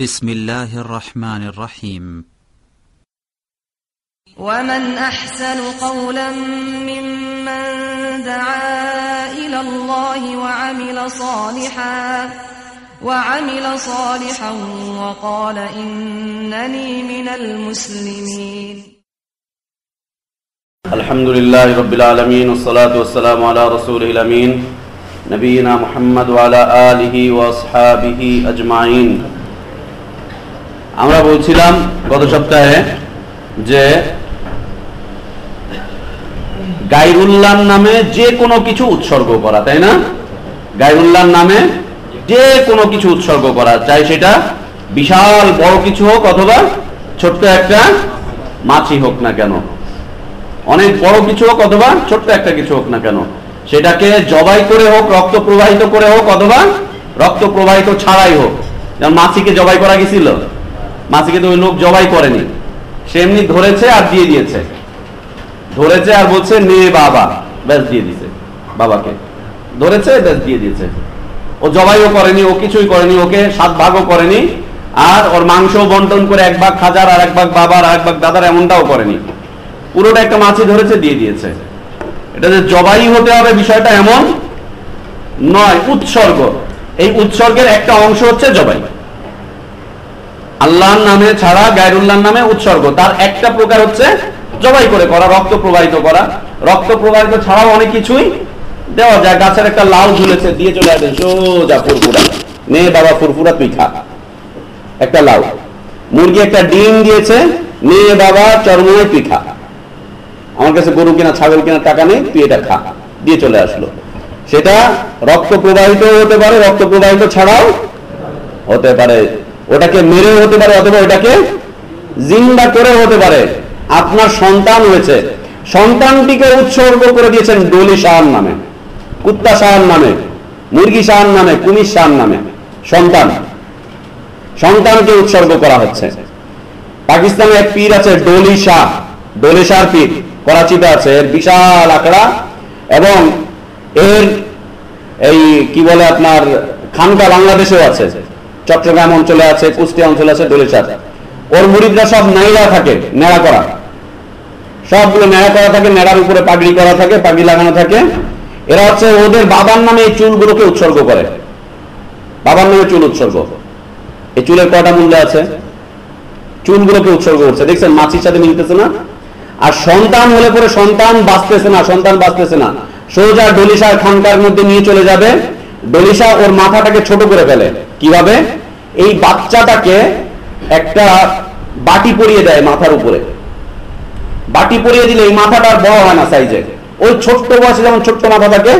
بسم الله الرحمن الرحيم. ومن أحسن قولا ممن دعا إلى الله وعمل صالحا وعمل صالحا وقال إنني من المسلمين. الحمد لله رب العالمين والصلاة والسلام على رسوله الأمين نبينا محمد وعلى آله وأصحابه أجمعين. আমরা বলছিলাম গত সপ্তাহে যে গাইরুল্লাহ নামে যে কোনো কিছু উৎসর্গ করা, তাই না? গাইরুল্লাহ নামে যে কোনো কিছু উৎসর্গ করা, চাই সেটা বিশাল বড় কিছু হোক অথবা ছোট্ট একটা মাছি হোক না কেন। অনেক বড় কিছু হোক অথবা ছোট্ট একটা কিছু হোক না কেন। সেটাকে জবাই করে হোক, রক্ত প্রবাহিত করে হোক অথবা রক্ত প্রবাহিত ছাড়াই হোক। যেমন মাছিকে জবাই করা গেছিল। মাছিকে তো ওই লোক জবাই করেনি। সে এমনি ধরেছে আর দিয়ে দিয়েছে। ধরেছে আর বলছে, নে বাবা। ব্যাস দিয়ে দিছে বাবাকে। ধরেছে, ব্যাস দিয়ে দিয়েছে। ও জবাইও করেনি, ও কিছুই করেনি, ওকে সাত ভাগও করেনি। আর ওর মাংস বন্টন করে এক ভাগ খাজার আর এক ভাগ বাবার আর এক ভাগ দাদার এমনটাও করেনি। পুরোটা একটা মাছি ধরেছে, দিয়ে দিয়েছে। এটা যে জবাই হতে হবে বিষয়টা এমন নয়, উৎসর্গ। এই উৎসর্গের একটা অংশ হচ্ছে জবাই। আল্লাহর নামে ছাড়া গায়রুল্লাহর নামে উৎসর্গ। তার একটা প্রকার হচ্ছে জবাই করে করা, রক্ত প্রবাহিত করা। রক্ত প্রবাহিত ছাড়াও অনেক কিছুই দেওয়া যায়। গাছের একটা লাউ ঝুলেছে, দিয়ে চলে আসবে, সোজা ফুরফুরা। নে বাবা ফুরফুরা তুই খা একটা লাউ। মুরগি একটা ডিম দিয়েছে নে বাবা চরমনায় তুই খা আমার কাছে গরু কিনা, ছাগল কিনা, টাকা নেই, তুই এটা খা। দিয়ে চলে আসলো। সেটা রক্ত প্রবাহিত হতে পারে, রক্ত প্রবাহিত ছাড়াও হতে পারে। ওটাকে মেরে হতে পারে অথবা ওটাকে জিন্দা করেও হতে পারে। আপনার সন্তান হয়েছে। সন্তানটিকে উৎসর্গ করে দিয়েছেন ডলি শাহর নামে, কুত্তা শাহর নামে, মুরগি শাহর নামে, কুমির শাহর নামে। সন্তান। সন্তানকে উৎসর্গ করা হচ্ছে। পাকিস্তানে এক পীর আছে ডলি শাহ। ডলি শাহর পীর করাচিতে আছে। এর বিশাল আঁকড়া এবং এর এই, কি বলে আপনার, খানকা বাংলাদেশেও আছে। চট্টগ্রাম অঞ্চলে আছে, কুষ্টিয়া অঞ্চলে আছে ডলিশার ওর মুরিদরা সব নেড়া থাকে, নেড়া করা। সবগুলো নেড়া করা থাকে, নেড়ার উপরে পাগড়ি করা থাকে, পাগড়ি লাগানো থাকে। এরা হচ্ছে ওদের বাবার নামে এই চুলগুলোকে উৎসর্গ করে। বাবার নামে চুল উৎসর্গ। এই চুলের কয়টা মূল্য আছে? চুলগুলোকে উৎসর্গ করছে। দেখছেন, মাছির সাথে মিলতেছে না? আর সন্তান হলে পরে সন্তান বাঁচতেছে না, সন্তান বাঁচতেছে না। সোজা ডলিশার খানকার মধ্যে নিয়ে চলে যাবে। ডলিশা ওর মাথাটাকে ছোট করে ফেলে। কীভাবে? এই বাচ্চাটাকে একটা বাটি পরিয়ে দেয় মাথার উপরে। বাটি পরিয়ে দিলে এই মাথাটা বড় হয় না সাইজে ওই ছোট্ট বয়সে যেমন ছোট্ট মাথা থাকে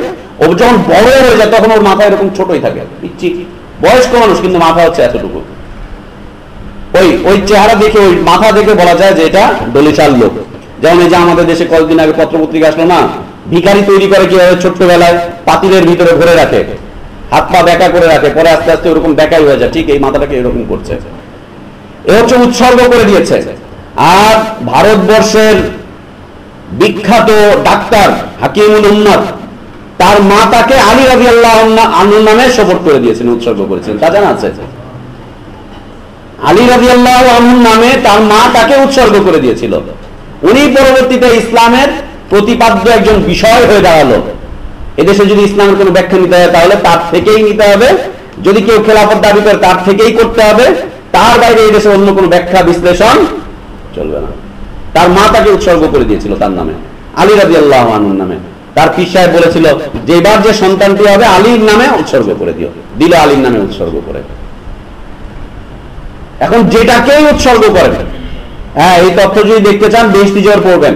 ও যখন বড় হয়ে যায় তখন ওর মাথা এরকম ছোটই থাকে। পিচ্ছি বয়স্ক মানুষ কিন্তু মাথা হচ্ছে এতটুকু। ওই ওই চেহারা দেখে, ওই মাথা দেখে বলা যায় যে এটা ডলিশার লোক। যেমন এই যে আমাদের দেশে কয়েকদিন আগে পত্র পত্রিকা আসলো না? ভিকারি তৈরি করে কীভাবে ছোট্টবেলায় পাতিলের ভিতরে ভরে রাখে? হাত পা বেকা করে রাখে, পরে আস্তে আস্তে ওরকম বেকাই হয়ে যায়। ঠিক এই মাথাটাকে এরকম করছে। এ হচ্ছে উৎসর্গ করে দিয়েছে। আর ভারতবর্ষের বিখ্যাত ডাক্তার হাকিমুল উম্মত, তার মা তাকে আলী রাজি আল্লাহ আনু নামে শপথ করে দিয়েছেন, উৎসর্গ করেছেন। তা জানা আছে? আলী রাজি আল্লাহ আনুর নামে তার মা তাকে উৎসর্গ করে দিয়েছিল। উনি পরবর্তীতে ইসলামের প্রতিপাদ্য একজন বিষয় হয়ে দাঁড়াল। এদেশে যদি ইসলামের কোনো ব্যাখ্যা নিতে হয়, তাহলে তার থেকেই নিতে হবে। যদি কেউ খেলাফত দাবি করে, তার থেকেই করতে হবে। তার বাইরে এই দেশে অন্য কোনো ব্যাখ্যা, বিশ্লেষণ চলবে না। তার মা তাকে উৎসর্গ করে দিয়েছিল তার নামে। আলী রাজি আল্লাহ নামে। তার পীর সাহেব বলেছিল যে এবার যে সন্তানটি হবে, আলীর নামে উৎসর্গ করে দিও। দিল আলীর নামে উৎসর্গ করে। এখন যেটাকেই উৎসর্গ করেন হ্যাঁ এই তথ্য যদি দেখতে চান বেহস্তি জ্বর পড়বেন।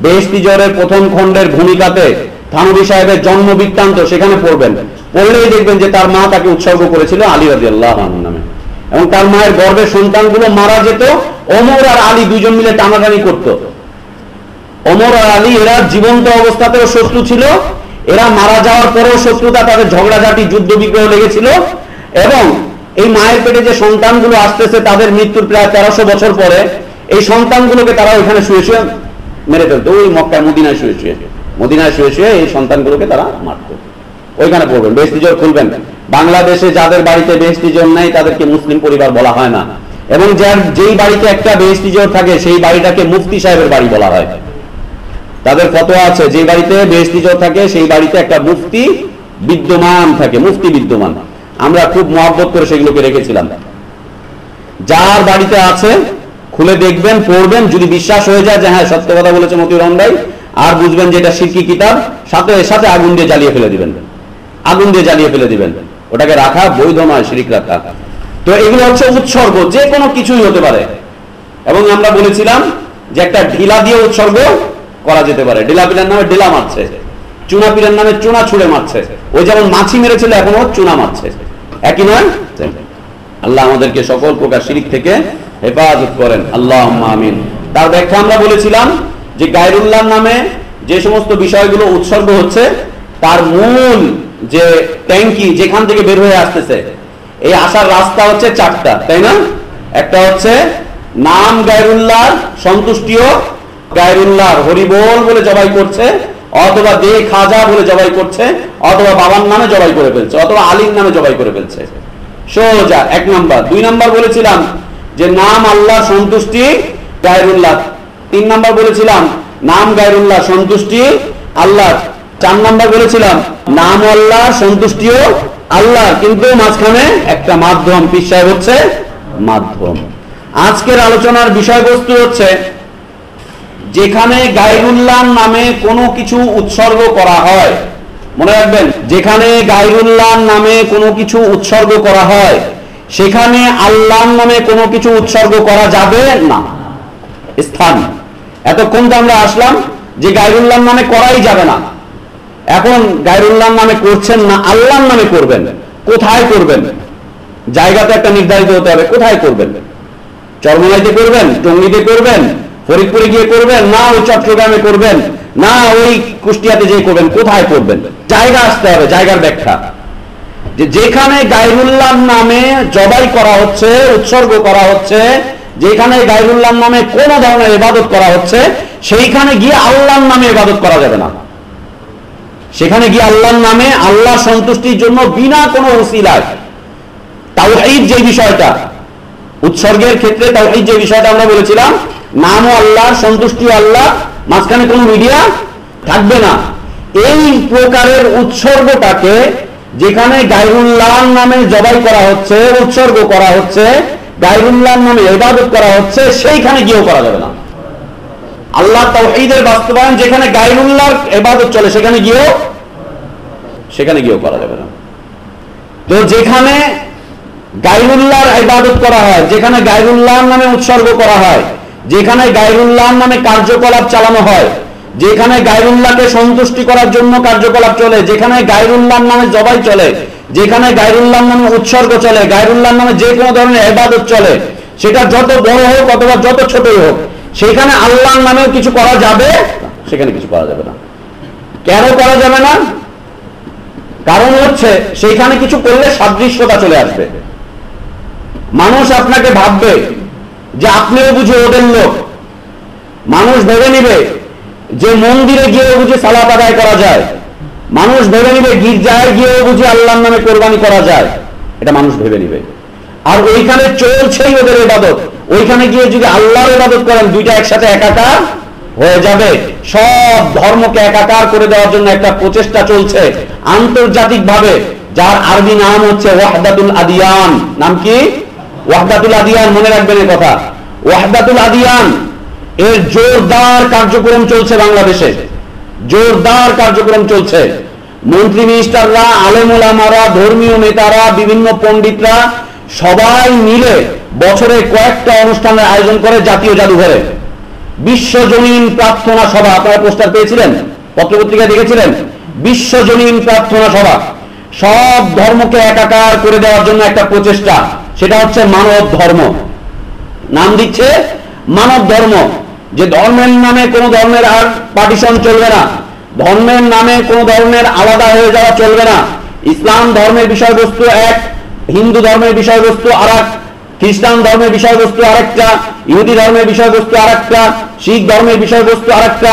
বেহস্তি জ্বরের প্রথম খণ্ডের ভূমিকাতে থানবী সাহেবের জন্ম বৃত্তান্ত সেখানে পড়বেন। পড়লেই দেখবেন যে তার মা তাকে উৎসর্গ করেছিল আলী রাজি আল্লাহ নামে। এবং তার মায়ের গর্ভের সন্তানগুলো মারা যেত অমর আর আলী দুজন মিলে টানাটানি করত। অমর আর আলী এরা জীবন্ত অবস্থাতেও শত্রু ছিল, এরা মারা যাওয়ার পরেও শত্রুতা, তাদের ঝগড়াঝাটি যুদ্ধ বিগ্রহ লেগেছিল এবং এই মায়ের পেটে যে সন্তানগুলো আসতেছে, তাদের মৃত্যুর প্রায় তেরোশো বছর পরে, এই সন্তানগুলোকে তারা ওইখানে শুয়ে শুয়ে মেরে ফেলতো, ওই মক্কায়, মদিনায় শুয়ে শুয়ে। মদিনায় শুয়ে শুয়ে এই সন্তানগুলোকে তারা মারত। ওইখানে পড়বেন বেশ নিজের খুলবেন। বাংলাদেশে যাদের বাড়িতে বেহস্তি জোর নেই, তাদেরকে মুসলিম পরিবার বলা হয় না। এবং যার যেই বাড়িতে একটা বেহস্তি জোর থাকে, সেই বাড়িটাকে মুফতি সাহেবের বাড়ি বলা হয়। তাদের ফতোয়া আছে, যে বাড়িতে বেহস্তি জোর থাকে, সেই বাড়িতে একটা মুফতি বিদ্যমান থাকে, মুফতি বিদ্যমান। আমরা খুব মহব্বত করে সেগুলোকে রেখেছিলাম। যার বাড়িতে আছে, খুলে দেখবেন, পড়বেন, যদি বিশ্বাস হয়ে যায় যে হ্যাঁ সত্য কথা বলেছে মতিউর রহমান ভাই আর বুঝবেন যে এটা সিরকি কিতাব, সাথে সাথে আগুন দিয়ে জ্বালিয়ে ফেলে দিবেন। আগুন দিয়ে জ্বালিয়ে ফেলে দিবেন। ওটাকে রাখা বৈধ নয় শিরিক রাখা। তো এগুলো হচ্ছে উৎসর্গ, যে কোনো কিছুই হতে পারে। এবং আমরা বলেছিলাম যে একটা ঢিলা দিয়ে উৎসর্গ করা যেতে পারে। ঢিলা পিলার নামে ঢিলা মারছে। চুনা পিলার নামে চুনা ছুড়ে মারছে। ওই যেমন মাছি মেরেছিল এখনও চুনা মারছে। একই নয়? আল্লাহ আমাদেরকে সকল প্রকার শিরিক থেকে হেফাজত করেন। আল্লাহ আমিন। তার ব্যাখ্যা আমরা বলেছিলাম যে গায়রুল্লাহ নামে যে সমস্ত বিষয়গুলো উৎসর্গ হচ্ছে, তার মূল যে ট্যাঙ্কি যেখান থেকে বের হয়ে আসতেছে, এই আসার রাস্তা হচ্ছে চারটা, তাই না? একটা হচ্ছে নাম গায়রুল্লাহ সন্তুষ্টিও গায়রুল্লাহ হরিবোল বলে জবাই করছে, অথবা দে খাজা বলে জবাই করছে, অথবা বাবার নামে জবাই করে ফেলছে, অথবা আলীর নামে জবাই করে ফেলছে। সোজা, এক নাম্বার, দুই নাম্বার বলেছিলাম যে নাম আল্লাহ সন্তুষ্টি গায়রুল্লাহ তিন নাম্বার বলেছিলাম, নাম গায়রুল্লাহ, সন্তুষ্টি আল্লাহ। চার নাম্বার বলেছিলাম, নাম আল্লাহ, সন্তুষ্টিও আল্লাহ। কিন্তু মাঝখানে একটা মাধ্যম সাহেব হচ্ছে মাধ্যম। আজকের আলোচনার বিষয়বস্তু হচ্ছে, যেখানে গায়রুল্লাহ নামে কোনো কিছু উৎসর্গ করা হয়, মনে রাখবেন, যেখানে গায়রুল্লাহ নামে কোনো কিছু উৎসর্গ করা হয়, সেখানে আল্লাহ নামে কোনো কিছু উৎসর্গ করা যাবে না। স্থান। এতক্ষণ তো আমরা আসলাম যে গায়রুল্লাহ নামে করাই যাবে না। এখন গায়রুল্লাহ নামে করছেন না আল্লাহর নামে করবেন। কোথায় করবেন? জায়গাটা একটা নির্ধারিত হতে হবে, কোথায় করবেন? চরমনাইতে করবেন, টঙ্গিতে করবেন, ফরিদপুরে গিয়ে করবেন, না ওই চট্টগ্রামে করবেন, না ওই কুষ্টিয়াতে যেয়ে করবেন, কোথায় করবেন? জায়গা আসতে হবে, জায়গার ব্যাখ্যা। যে যেখানে গায়রুল্লাহ নামে জবাই করা হচ্ছে, উৎসর্গ করা হচ্ছে যেখানে গায়রুল্লাহ নামে কোন ধরনের ইবাদত করা হচ্ছে, সেইখানে গিয়ে আল্লাহর নামে ইবাদত করা যাবে না। সেখানে গিয়ে আল্লাহর নামে আল্লাহ সন্তুষ্টির জন্য বিনা কোনো উসিলায় তাওহীদ যে বিষয়টা, উৎসর্গের ক্ষেত্রে তাওহীদ যে বিষয়টা আমরা বলেছিলাম, নামও আল্লাহ সন্তুষ্টি আল্লাহ, মাঝখানে কোনো মিডিয়া থাকবে না। এই প্রকারের উৎসর্গটাকে যেখানে গায়রুল্লাহ নামে জবাই করা হচ্ছে, উৎসর্গ করা হচ্ছে গায়রুল্লাহ নামে ইবাদত করা হচ্ছে, সেইখানে গিয়েও করা যাবে না। আল্লাহ তাওহীদের বাস্তবায়ন যেখানে গায়রুল্লাহর ইবাদত চলে, সেখানে গিয়েও সেখানে গিয়েও করা যাবে না। তো যেখানে গায়রুল্লাহর ইবাদত করা হয়, যেখানে গায়রুল্লাহর নামে উৎসর্গ করা হয়, যেখানে গায়রুল্লাহর নামে কার্যকলাপ চালানো হয়, যেখানে গায়রুল্লাহকে সন্তুষ্টি করার জন্য কার্যকলাপ চলে, যেখানে গায়রুল্লাহর নামে জবাই চলে যেখানে গায়রুল্লাহ নামে উৎসর্গ চলে, গায়রুল্লাহ নামে যে কোনো ধরনের ইবাদত চলে, সেটা যত বড় হোক অথবা যত ছোটই হোক, সেখানে আল্লাহর নামেও কিছু করা যাবে? সেখানে কিছু করা যাবে না। কেন করা যাবে না? কারণ হচ্ছে সেইখানে কিছু করলে সাদৃশ্যতা চলে আসবে। মানুষ আপনাকে ভাববে যে আপনিও বুঝে ওদের লোক। মানুষ ভেবে নিবে যে মন্দিরে গিয়েও বুঝে সালাত আদায় করা যায়। মানুষ ভেবে নিবে, গির্জায় গিয়েও বুঝে আল্লাহর নামে কোরবানি করা যায়। এটা মানুষ ভেবে নিবে। আর ওইখানে চলছেই ওদের ইবাদত। ওইখানে গিয়ে যদি আল্লাহর ইবাদত করেন, দুইটা একসাথে একাকার হয়ে যাবে। সব ধর্মকে একাকার করে দেওয়ার জন্য একটা প্রচেষ্টা চলছে আন্তর্জাতিক ভাবে যার আরবি নাম হচ্ছে ওয়াহদাতুল আদিয়ান। নাম কি? ওয়াহদাতুল আদিয়ান, মনে রাখবেন এ কথা। ওয়াহদাতুল আদিয়ান, এর জোরদার কার্যক্রম চলছে বাংলাদেশে। জোরদার কার্যক্রম চলছে। মন্ত্রী মিনিস্টাররা আলেমুলামারা ধর্মীয় নেতারা, বিভিন্ন পণ্ডিতরা সবাই মিলে বছরে কয়েকটা অনুষ্ঠানের আয়োজন করে জাতীয় জাদুঘরে। বিশ্বজনীন প্রার্থনা সভা, আপনারা পোস্টার পেয়েছিলেন? পত্রপত্রিকা দেখেছিলেন? বিশ্বজনীন প্রার্থনা সভা। সব ধর্মকে একাকার করে দেওয়ার জন্য একটা প্রচেষ্টা। সেটা হচ্ছে মানব ধর্ম। নাম দিচ্ছে মানব ধর্ম। যে ধর্মের নামে কোনো ধর্মের আর পার্টিশন চলবে না। ধর্মের নামে কোনো ধর্মের আলাদা হয়ে যাওয়া চলবে না। ইসলাম ধর্মের বিষয়বস্তু এক, হিন্দু ধর্মের বিষয়বস্তু আর এক খ্রিস্টান ধর্মের বিষয়বস্তু আরেকটা, ইহুদি ধর্মের বিষয়বস্তু আরেকটা, শিখ ধর্মের বিষয়বস্তু আর একটা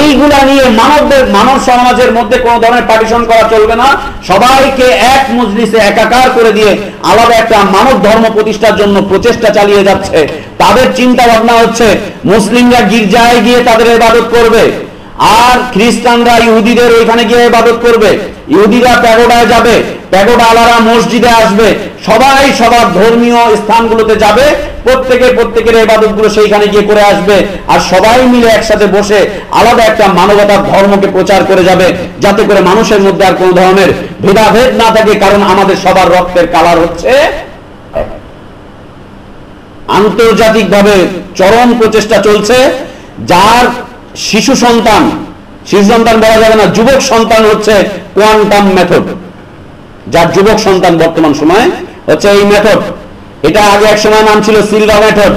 এইগুলা নিয়ে মানবদের, মানব সমাজের মধ্যে কোন ধরনের পার্টিশন করা চলবে না। সবাইকে এক মজলিসে একাকার করে দিয়ে আলাদা একটা মানব ধর্ম প্রতিষ্ঠার জন্য প্রচেষ্টা চালিয়ে যাচ্ছে। তাদের চিন্তা ভাবনা হচ্ছে, মুসলিমরা গির্জায় গিয়ে তাদের ইবাদত করবে, আর খ্রিস্টানরা ইহুদিদের ওইখানে গিয়ে ইবাদত করবে। ইহুদিরা প্যাগোডায় যাবে প্যাগোডা আলারা মসজিদে আসবে সবাই সবার ধর্মীয় স্থানগুলোতে যাবে, প্রত্যেকে প্রত্যেকের ইবাদতগুলো সেইখানে গিয়ে করে আসবে আর সবাই মিলে একসাথে বসে আলাদা একটা মানবতার ধর্মকে প্রচার করে যাবে, যাতে করে মানুষের মধ্যে আর কোন ধরনের ভেদাভেদ না থাকে, কারণ আমাদের সবার রক্তের কালার হচ্ছে এক। আন্তর্জাতিকভাবে চরম প্রচেষ্টা চলছে, যার শিশু সন্তান শিশু সন্তান বলা যাবে না, যুবক সন্তান হচ্ছে কোয়ান্টাম মেথড, যার যুবক সন্তান বর্তমান সময়ে হচ্ছে এই মেথড এটা আগে এক সময় নাম ছিল সিলভা মেথড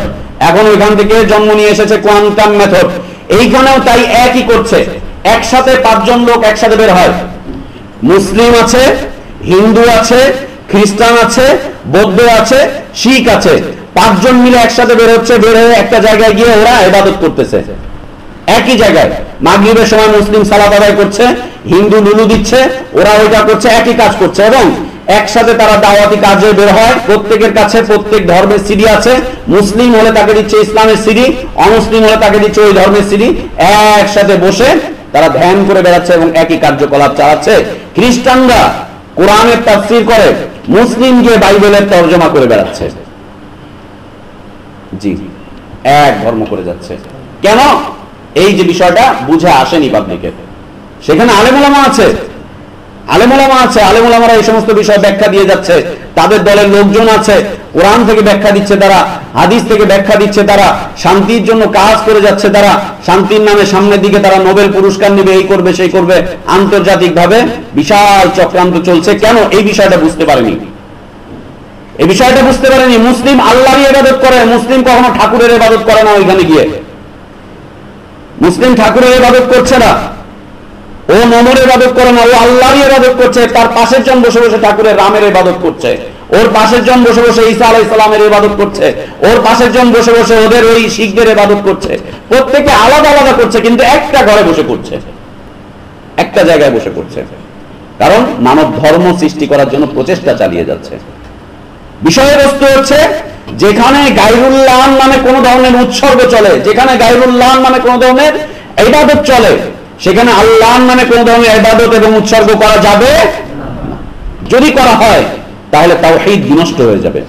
এখন ওইখান থেকে জন্ম নিয়ে এসেছে কোয়ান্টাম মেথড এইখানেও তাই একই করছে। একসাথে পাঁচজন লোক একসাথে বের হয়। মুসলিম আছে, হিন্দু আছে, খ্রিস্টান আছে, বৌদ্ধ আছে, শিখ আছে। পাঁচজন মিলে একসাথে বের হচ্ছে, বের হয়ে একটা জায়গায় গিয়ে ওরা ইবাদত করতেছে। একই জায়গায়। মাগরিবের সময় মুসলিম সালাত আদায় করছে, হিন্দু লুলু দিচ্ছে, ওরা ওইটা করছে, একই কাজ করছে। এবং একসাথে তারা দাওয়াতি কাজে বের হয়। প্রত্যেকের কাছে প্রত্যেক ধর্মের সিডি আছে। মুসলিম হলে তাকে দিচ্ছে ইসলামের সিডি, অমুসলিম হলে তাকে দিচ্ছে ওই ধর্মের সিডি। একসাথে বসে তারা ধ্যান করে বেড়াচ্ছে এবং একই কার্যকলাপ চালাচ্ছে। খ্রিস্টানরা কোরআনের তাফসির করে, মুসলিম গিয়ে বাইবেলের তর্জমা করে বেড়াচ্ছে। জি, এক ধর্ম করে যাচ্ছে। কেন? এই যে বিষয়টা বুঝে আসেনি পাবলিকে সেখানে আলেমুলামা আছে। আলেমুলামা আছে, আলেমুলামারা এই সমস্ত বিষয় ব্যাখ্যা দিয়ে যাচ্ছে। তাদের দলের লোকজন আছে, কোরআন থেকে ব্যাখ্যা দিচ্ছে তারা, হাদিস থেকে ব্যাখ্যা দিচ্ছে তারা, শান্তির জন্য কাজ করে যাচ্ছে তারা, শান্তির নামে সামনের দিকে তারা নোবেল পুরস্কার নেবে, এই করবে, সেই করবে আন্তর্জাতিক ভাবে বিশাল চক্রান্ত চলছে। কেন? এই বিষয়টা বুঝতে পারেনি। এই বিষয়টা বুঝতে পারেনি। মুসলিম আল্লাহরই ইবাদত করে, মুসলিম কখনো ঠাকুরের ইবাদত করে না ওইখানে গিয়ে। মুসলিম ঠাকুরের ইবাদত করছে না। ও নমর ইবাদত করে না, ও আল্লাহরই ইবাদত করছে, তার পাশের জন বসে বসে ঠাকুরের রামের ইবাদত করছে। ওর পাশের জন বসে বসে ঈসা আলাই সালামের ইবাদত করছে। ওর পাশের জন বসে বসে ওদের ওই শিখদের ইবাদত করছে। প্রত্যেকে আলাদা আলাদা করছে, কিন্তু একটা ঘরে বসে করছে। একটা জায়গায় বসে করছে। কারণ মানব ধর্ম সৃষ্টি করার জন্য প্রচেষ্টা চালিয়ে যাচ্ছে। বিষয়বস্তু হচ্ছে, যেখানে গাইরুল্লাহ নামে কোন ধরনের উৎসর্গ চলে, যেখানে গাইরুল্লাহ নামে কোন ধরনের ইবাদত চলে সেখানে আল্লাহ নামে কোন ধরনের ইবাদত এবং উৎসর্গ করা যাবে? যদি করা হয়, তাহলে তাওহীদ বিনষ্ট হয়ে যাবে।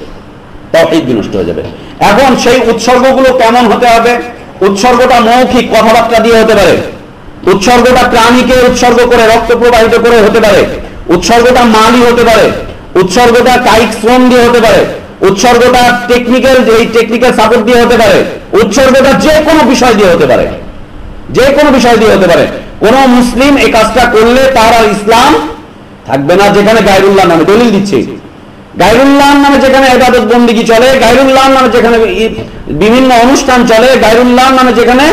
তাওহীদ বিনষ্ট হয়ে যাবে। এখন সেই উৎসর্গগুলো কেমন হতে হবে? উৎসর্গটা মৌখিক কথাবার্তা দিয়ে হতে পারে। উৎসর্গটা প্রাণীকে উৎসর্গ করে, রক্ত প্রবাহিত করে হতে পারে। উৎসর্গটা মালই হতে পারে। উৎসর্গটা কায়িক শ্রম দিয়ে হতে পারে। উৎসর্গটা টেকনিক্যাল এই টেকনিক্যাল সাপোর্ট দিয়ে হতে পারে। উৎসর্গটা যে কোনো বিষয় দিয়ে হতে পারে। যে কোনো বিষয় দিয়ে হতে পারে। কোন মুসলিম এই কাজটা করলে তার আর ইসলাম থাকবে না, যেখানে গায়রুল্লাহ নামে দলিল দিচ্ছে। গায়রুল্লাহ নামে যেখানে এবাদত বন্দিগি চলে, গায়রুল্লাহ নামে যেখানে বিভিন্ন অনুষ্ঠান চলে, গায়রুল্লাহ নামে যেখানে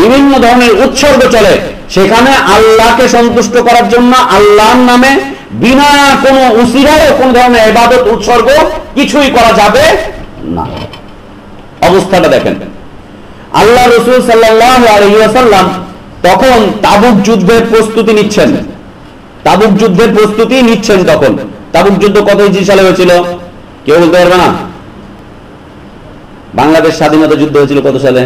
বিভিন্ন ধরনের উৎসর্গ চলে, সেখানে আল্লাহকে সন্তুষ্ট করার জন্য আল্লাহর নামে বিনা কোনো উসিরায় কোন ধরনের এবাদত উৎসর্গ কিছুই করা যাবে না। অবস্থাটা দেখেন। আল্লাহ রসুল সাল্লাম তখন তাবুক যুদ্ধের প্রস্তুতি নিচ্ছেন। তাবুক যুদ্ধের প্রস্তুতি নিচ্ছেন তখন। তাবুক যুদ্ধ কত ইঞ্চি সালে হয়েছিল? কেউ বলতে পারবে না? বাংলাদেশ স্বাধীনতা যুদ্ধ হয়েছিল কত সালে?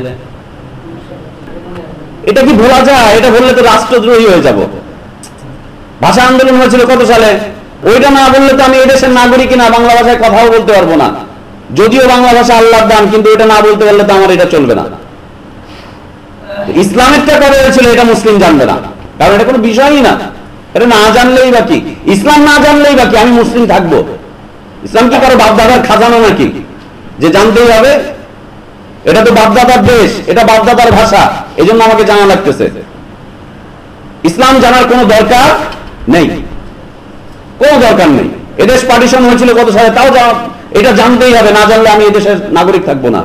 এটা কি ভোলা যায়? এটা বললে তো রাষ্ট্রদ্রোহী হয়ে যাব। ভাষা আন্দোলন হয়েছিল কত সালে? ওইটা না বললে তো আমি এদেশের নাগরিক না, বাংলা ভাষায় কথাও বলতে পারব না। যদিও বাংলা ভাষা আল্লাহর দান, কিন্তু এটা না বলতে পারলে তো আমার এটা চলবে না। ইসলামেরটা কবে হয়েছিল এটা মুসলিম জানবে না। কারণ এটা কোনো বিষয়ই না। এটা না জানলেই বাকি ইসলাম না জানলেই বাকি আমি মুসলিম থাকব। ইসলাম কি কারও বাপদাদার খাজানো নাকি? যে জানতেই হবে, এটা তো বাপদাদার দেশ, এটা বাপদাদার ভাষা এই জন্য আমাকে জানা লাগতেছে। ইসলাম জানার কোনো দরকার নেই। কোনো দরকার নেই। এদেশ পার্টিশন হয়েছিল কত সালে, তাও জানা এটা জানতেই হবে, না জানলে আমি এদেশের নাগরিক থাকব না।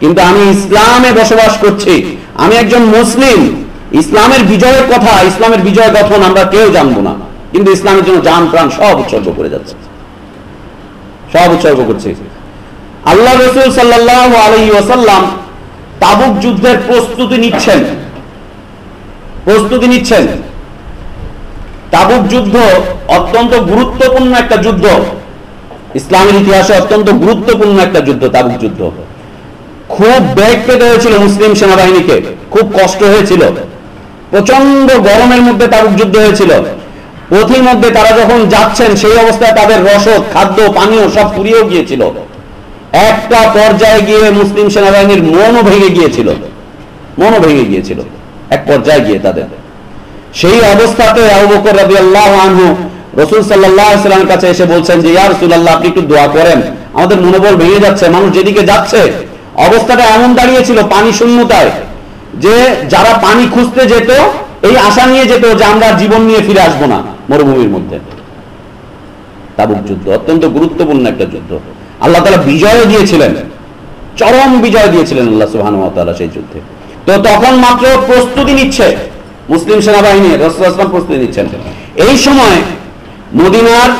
কিন্তু আমি ইসলামে বসবাস করছি। আমি একজন মুসলিম, ইসলামের বিজয়ের কথা, ইসলামের বিজয় গঠন আমরা কেউ জানব না। কিন্তু ইসলামের জন্য জান, প্রাণ সব উৎসর্গ করে যাচ্ছে। সব উৎসর্গ করছে। আল্লাহ রসুল সাল্লাহ ওসাল্লাম তাবুক যুদ্ধের প্রস্তুতি নিচ্ছেন। প্রস্তুতি নিচ্ছেন। তাবুক যুদ্ধ অত্যন্ত গুরুত্বপূর্ণ একটা যুদ্ধ। ইসলামের ইতিহাসে অত্যন্ত গুরুত্বপূর্ণ একটা যুদ্ধ, তাবুক যুদ্ধ। খুব বেগ পেতে হয়েছিল মুসলিম সেনাবাহিনীকে। খুব কষ্ট হয়েছিল। প্রচণ্ড গরমের মধ্যে তাবুক যুদ্ধ হয়েছিল। পথির মধ্যে তারা যখন যাচ্ছেন, সেই অবস্থায় তাদের রসদ, খাদ্য, পানীয় সব ফুরিয়েও গিয়েছিল। একটা পর্যায়ে গিয়ে মুসলিম সেনাবাহিনীর মনও ভেঙে গিয়েছিল। মনও ভেঙে গিয়েছিল। এক পর্যায়ে গিয়ে তাদের। সেই অবস্থাতে আবু বকর রাদিয়াল্লাহু আনহু রসুল আলাইহি কাছে এসে বলছেন যে, ইয়া রাসূলুল্লাহ, আপনি একটু দোয়া করেন। আমাদের মনোবল ভেঙে যাচ্ছে, মানুষ যেদিকে যাচ্ছে অবস্থাটা এমন দাঁড়িয়েছিল পানি শূন্যতায় যে যারা পানি খুঁজতে যেত, এই আশা নিয়ে যেত যে আমরা জীবন নিয়ে ফিরে আসব না মরুভূমির মধ্যে। তাবুক যুদ্ধ, অত্যন্ত গুরুত্বপূর্ণ একটা যুদ্ধ। আল্লাহ তালা বিজয় দিয়েছিলেন, চরম বিজয় দিয়েছিলেন আল্লাহ সুহান সেই যুদ্ধে। তো তখন মাত্র প্রস্তুতি নিচ্ছে মুসলিম সেনাবাহিনী রসুলাম প্রস্তুতি নিচ্ছেন। এই সময় মদিনার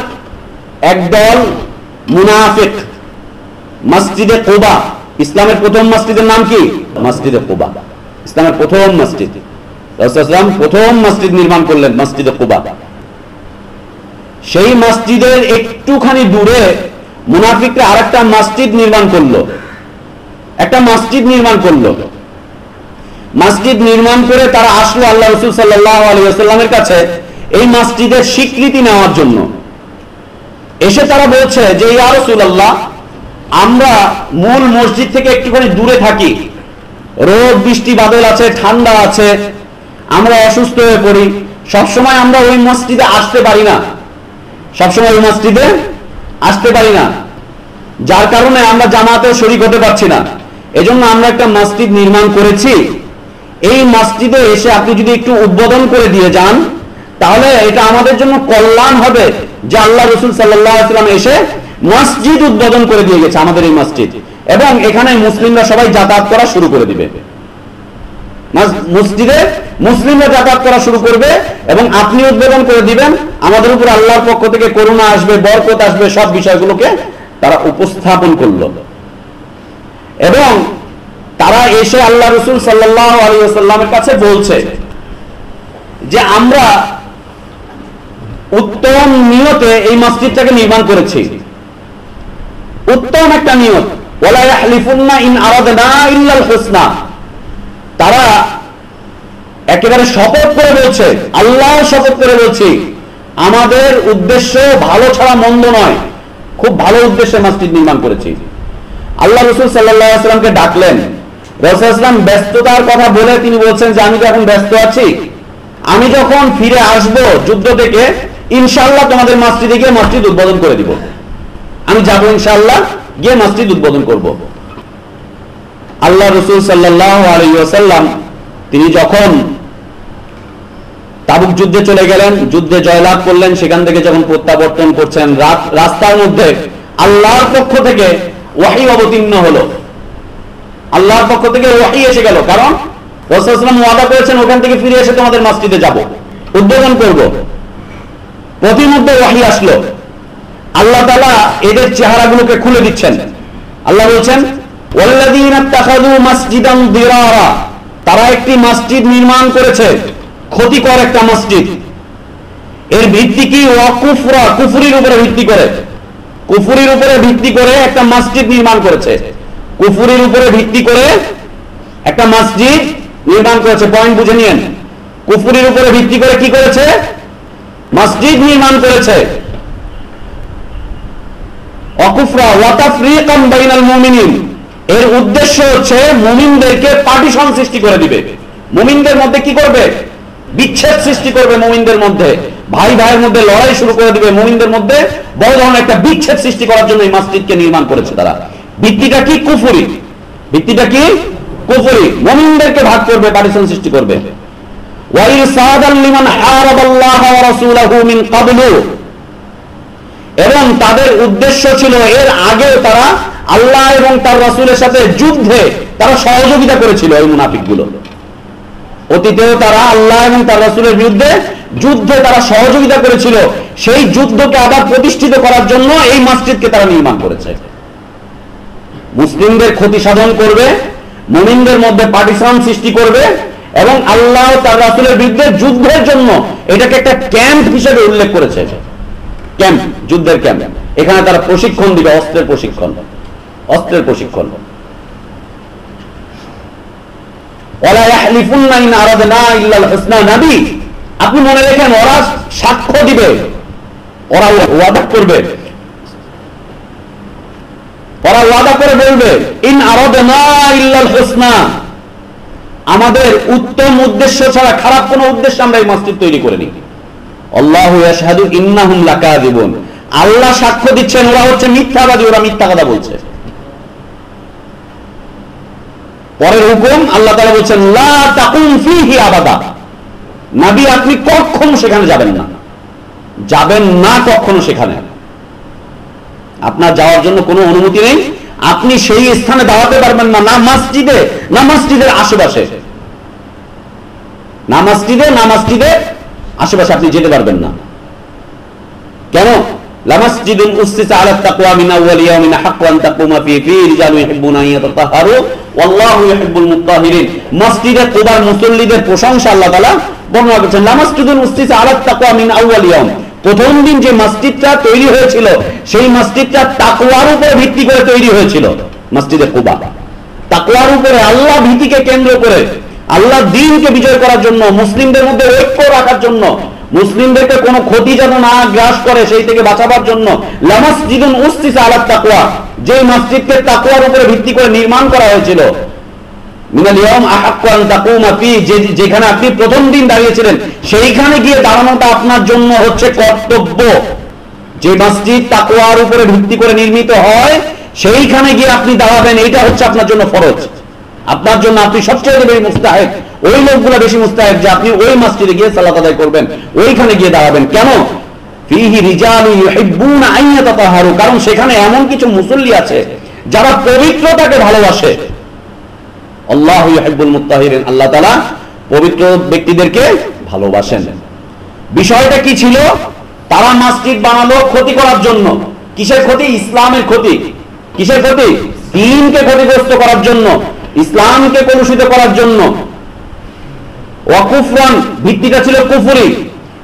একদল মুনাফিক, মসজিদে কোবা ইসলামের প্রথম মসজিদের নাম কি? মসজিদে কোবা। ইসলামের প্রথম মসজিদ। রসুলাম প্রথম মসজিদ নির্মাণ করলেন, মসজিদে কোবা। সেই মসজিদের একটুখানি দূরে মুনাফিকরা আর একটা মসজিদ নির্মাণ করল। একটা মসজিদ নির্মাণ করল। মসজিদ নির্মাণ করে তারা আসলো আল্লাহ রসুল আলিয়াল্লামের কাছে এই মসজিদের স্বীকৃতি নেওয়ার জন্য। এসে তারা বলছে যে, ইয়া রসুল আল্লাহ আমরা মূল মসজিদ থেকে একটুখানি দূরে থাকি। রোদ, বৃষ্টি, বাদল আছে, ঠান্ডা আছে, আমরা অসুস্থ হয়ে পড়ি। সবসময় আমরা ওই মসজিদে আসতে পারি না। সবসময় ওই মসজিদে আসতে পারি না। যার কারণে আমরা জামাতেও শরিক হতে পারছি না। এজন্য আমরা একটা মসজিদ নির্মাণ করেছি। এই মসজিদে এসে আপনি যদি একটু উদ্বোধন করে দিয়ে যান, তাহলে এটা আমাদের জন্য কল্যাণ হবে যে আল্লাহ রসুল সাল্লাম এসে মসজিদ উদ্বোধন করে দিয়ে গেছে আমাদের এই মসজিদ। এবং এখানে মুসলিমরা সবাই যাতায়াত করা শুরু করে দিবে। মসজিদে মুসলিমরা যাতায়াত করা শুরু করবে এবং আপনি উদ্বোধন করে দিবেন। আমাদের উপর আল্লাহর পক্ষ থেকে করুণা আসবে, বরকত আসবে, সব বিষয়গুলোকে তারা উপস্থাপন করল। এবং তারা এসে আল্লাহ রসুল সাল্লাহ আলিয়াল্লামের কাছে বলছে যে, আমরা উত্তম নিয়তে এই মসজিদটাকে নির্মাণ করেছি। উত্তম একটা নিয়ত তারা একেবারে শপথ করে বলছে, আল্লাহ শপথ করে বলছি, আমাদের উদ্দেশ্য ভালো ছাড়া মন্দ নয়। খুব ভালো উদ্দেশ্যে মসজিদ নির্মাণ করেছি। আল্লাহ রসুল সাল্লামকে ডাকলেন। রসুলাম ব্যস্ততার কথা বলে তিনি বলছেন যে, আমি তো এখন ব্যস্ত আছি? আমি যখন ফিরে আসব যুদ্ধ থেকে ইনশাল্লাহ তোমাদের মসজিদে গিয়ে মসজিদ উদ্বোধন করে দিব। আমি যাব ইনশাল্লাহ গিয়ে মসজিদ উদ্বোধন করব। আল্লাহ রসুল সাল্লাহ তিনি যখন তাবুক যুদ্ধে চলে গেলেন, যুদ্ধে জয়লাভ করলেন, সেখান থেকে যখন প্রত্যাবর্তন করছেন রাস্তার মধ্যে আল্লাহর পক্ষ থেকে ওয়াহি অবতীর্ণ হলো। আল্লাহর পক্ষ থেকে ওয়াহি এসে গেল, কারণ রসুলাম ওয়াদা করেছেন, ওখান থেকে ফিরে এসে তোমাদের মসজিদে যাব, উদ্বোধন করব। প্রতিমধ্যে ওয়াহি আসলো। আল্লাহ তালা এদের চেহারাগুলোকে খুলে দিচ্ছেন। আল্লাহ বলছেন তারা একটি মসজিদ নির্মাণ করেছে, ক্ষতিকর একটা মসজিদ। এর ভিত্তি কি? অকুফরা কুফুরির উপরে ভিত্তি করে। কুফুরির উপরে ভিত্তি করে একটা মসজিদ নির্মাণ করেছে। কুফুরির উপরে ভিত্তি করে একটা মসজিদ নির্মাণ করেছে। পয়েন্ট বুঝে নিয়েন। কুফুরির উপরে ভিত্তি করে কি করেছে? মসজিদ নির্মাণ করেছে। এর উদ্দেশ্য হচ্ছে মুমিনদেরকে পার্টিশন সৃষ্টি করে দিবে। মুমিনদের মধ্যে কি করবে? বিচ্ছেদ সৃষ্টি করবে মুমিনদের মধ্যে। ভাই ভাইয়ের মধ্যে লড়াই শুরু করে দিবে মুমিনদের মধ্যে। বড় ধরনের একটা বিচ্ছেদ সৃষ্টি করার জন্য এই মসজিদকে নির্মাণ করেছে তারা। ভিত্তিটা কি? কুফুরি। ভিত্তিটা কি? কুফুরি। মুমিনদেরকে ভাগ করবে, পার্টিশন সৃষ্টি করবে। ওয়াইসাদাল লিমান হারাবাল্লাহ ওয়া রাসূলুহু মিন ক্বাবলু। এবং তাদের উদ্দেশ্য ছিল এর আগেও তারা আল্লাহ এবং তার রসুলের সাথে যুদ্ধে তারা সহযোগিতা করেছিল এই মুনাফিকগুলো। অতীতেও তারা আল্লাহ এবং তার রসুলের বিরুদ্ধে যুদ্ধে তারা সহযোগিতা করেছিল। সেই যুদ্ধকে আবার প্রতিষ্ঠিত করার জন্য এই মসজিদকে তারা নির্মাণ করেছে। মুসলিমদের ক্ষতি সাধন করবে, মুমিনদের মধ্যে পার্টিশন সৃষ্টি করবে এবং আল্লাহ তার রাসুলের বিরুদ্ধে যুদ্ধের জন্য এটাকে একটা ক্যাম্প হিসেবে উল্লেখ করেছে। ক্যাম্প, যুদ্ধের ক্যাম্প। এখানে তারা প্রশিক্ষণ দিবে, অস্ত্রের প্রশিক্ষণ। অস্ত্রের প্রশিক্ষণ। আপনি মনে রেখেন, ওরা সাক্ষ্য দিবে। ওরা ওয়াদা করবে। ওরা ওয়াদা করে বলবে, ইন আরবে না ইল্লাল হোসনা আমাদের উত্তম উদ্দেশ্য ছাড়া খারাপ কোন উদ্দেশ্য আমরা এই মসজিদ তৈরি করে লাকাযিবুন আল্লাহ সাক্ষ্য দিচ্ছেন, ওরা হচ্ছে মিথ্যাবাদী, ওরা মিথ্যা কথা বলছে। পরের হুকুম, আল্লাহ বলছেন নবী, আপনি কখনো সেখানে যাবেন না। যাবেন না কখনো সেখানে। আপনার যাওয়ার জন্য কোনো অনুমতি নেই। আপনি সেই স্থানে দাঁড়াতে পারবেন না না মসজিদে, না মসজিদের আশেপাশে। না মসজিদে না মসজিদে আশেপাশে আপনি যেতে পারবেন না। কেন? প্রথম দিন যে মসজিদটা তৈরি হয়েছিল, সেই মসজিদটা তাকওয়ার উপরে ভিত্তি করে তৈরি হয়েছিল, মসজিদে কুবা তাকওয়ার উপরে আল্লাহ ভীতিকে কেন্দ্র করে আল্লাহ দিনকে বিজয় করার জন্য, মুসলিমদের মধ্যে ঐক্য রাখার জন্য, মুসলিমদেরকে কোনো ক্ষতি যেন না গ্রাস করে, সেই থেকে বাঁচাবার জন্য, লামাসজিদুন উসতিসা আলা তাকওয়া যে মসজিদকে তাকওয়ার উপরে ভিত্তি করে নির্মাণ করা হয়েছিল। যেখানে আপনি প্রথম দিন দাঁড়িয়েছিলেন, সেইখানে গিয়ে দাঁড়ানোটা আপনার জন্য হচ্ছে কর্তব্য। যে মসজিদ তাকওয়ার উপরে ভিত্তি করে নির্মিত হয়, সেইখানে গিয়ে আপনি দাঁড়াবেন এটা হচ্ছে আপনার জন্য ফরজ। আপনার জন্য আপনি সবচেয়ে বেশি মুস্তাহেদ। ওই লোকগুলো বেশি মুস্তাহেদ যে আপনি ওই মসজিদে গিয়ে সালাত আদায় করবেন, ওইখানে গিয়ে দাঁড়াবেন। কেন? কারণ সেখানে এমন কিছু মুসল্লি আছে যারা পবিত্রতাকে ভালোবাসে। আল্লাহ ইউহিব্বুল মুত্তাহিরিন, আল্লাহ তাআলা পবিত্র ব্যক্তিদেরকে ভালোবাসেন। বিষয়টা কি ছিল? তারা মসজিদ বানালো ক্ষতি করার জন্য। কিসের ক্ষতি? ইসলামের ক্ষতি। কিসের ক্ষতি? দিনকে ক্ষতিগ্রস্ত করার জন্য। ইসলামকে কলুষিত করার জন্য। ওয়াকুফরান ভিত্তিটা ছিল কুফুরি।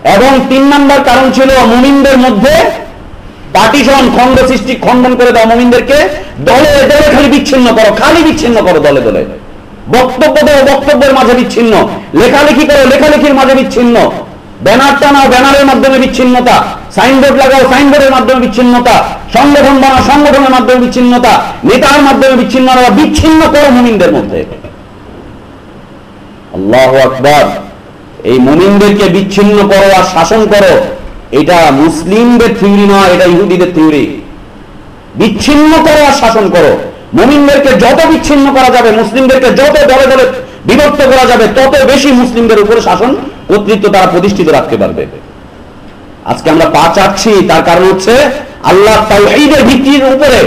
এবং তিন নম্বর কারণ ছিল মুমিনদের মধ্যে পার্টিশন খন্ড সৃষ্টি, খণ্ডন করে দাও মুমিনদেরকে দলে দলে খালি বিচ্ছিন্ন করো, খালি বিচ্ছিন্ন করো দলে দলে। বক্তব্য দেও, বক্তব্যের মাঝে বিচ্ছিন্ন। লেখালেখি করো, লেখালেখির মাঝে বিচ্ছিন্ন। ব্যানার টানাও ব্যানারের মাধ্যমে বিচ্ছিন্নতা, সাইনবোর্ড লাগাও সাইনবোর্ডের মাধ্যমে বিচ্ছিন্নতা, সংগঠন বানাও সংগঠনের মাধ্যমে বিচ্ছিন্নতা, নেতার মাধ্যমে বিচ্ছিন্নতা বিচ্ছিন্ন করো মুমিনদের মধ্যে। আল্লাহ আকবর। এই মুমিনদেরকে বিচ্ছিন্ন করো আর শাসন করো, এটা মুসলিমদের থিওরি নয় এটা ইহুদিদের থিওরি। বিচ্ছিন্ন করো আর শাসন করো। মুমিনদেরকে যত বিচ্ছিন্ন করা যাবে, মুসলিমদেরকে যত দলে দলে বিভক্ত করা যাবে, তত বেশি মুসলিমদের উপরে শাসন কর্তৃত্ব তারা প্রতিষ্ঠিত রাখতে পারবে। আজকে আমরা পা চাচ্ছি তার কারণ হচ্ছে আল্লাহ তাওহীদের ভিত্তির উপরে,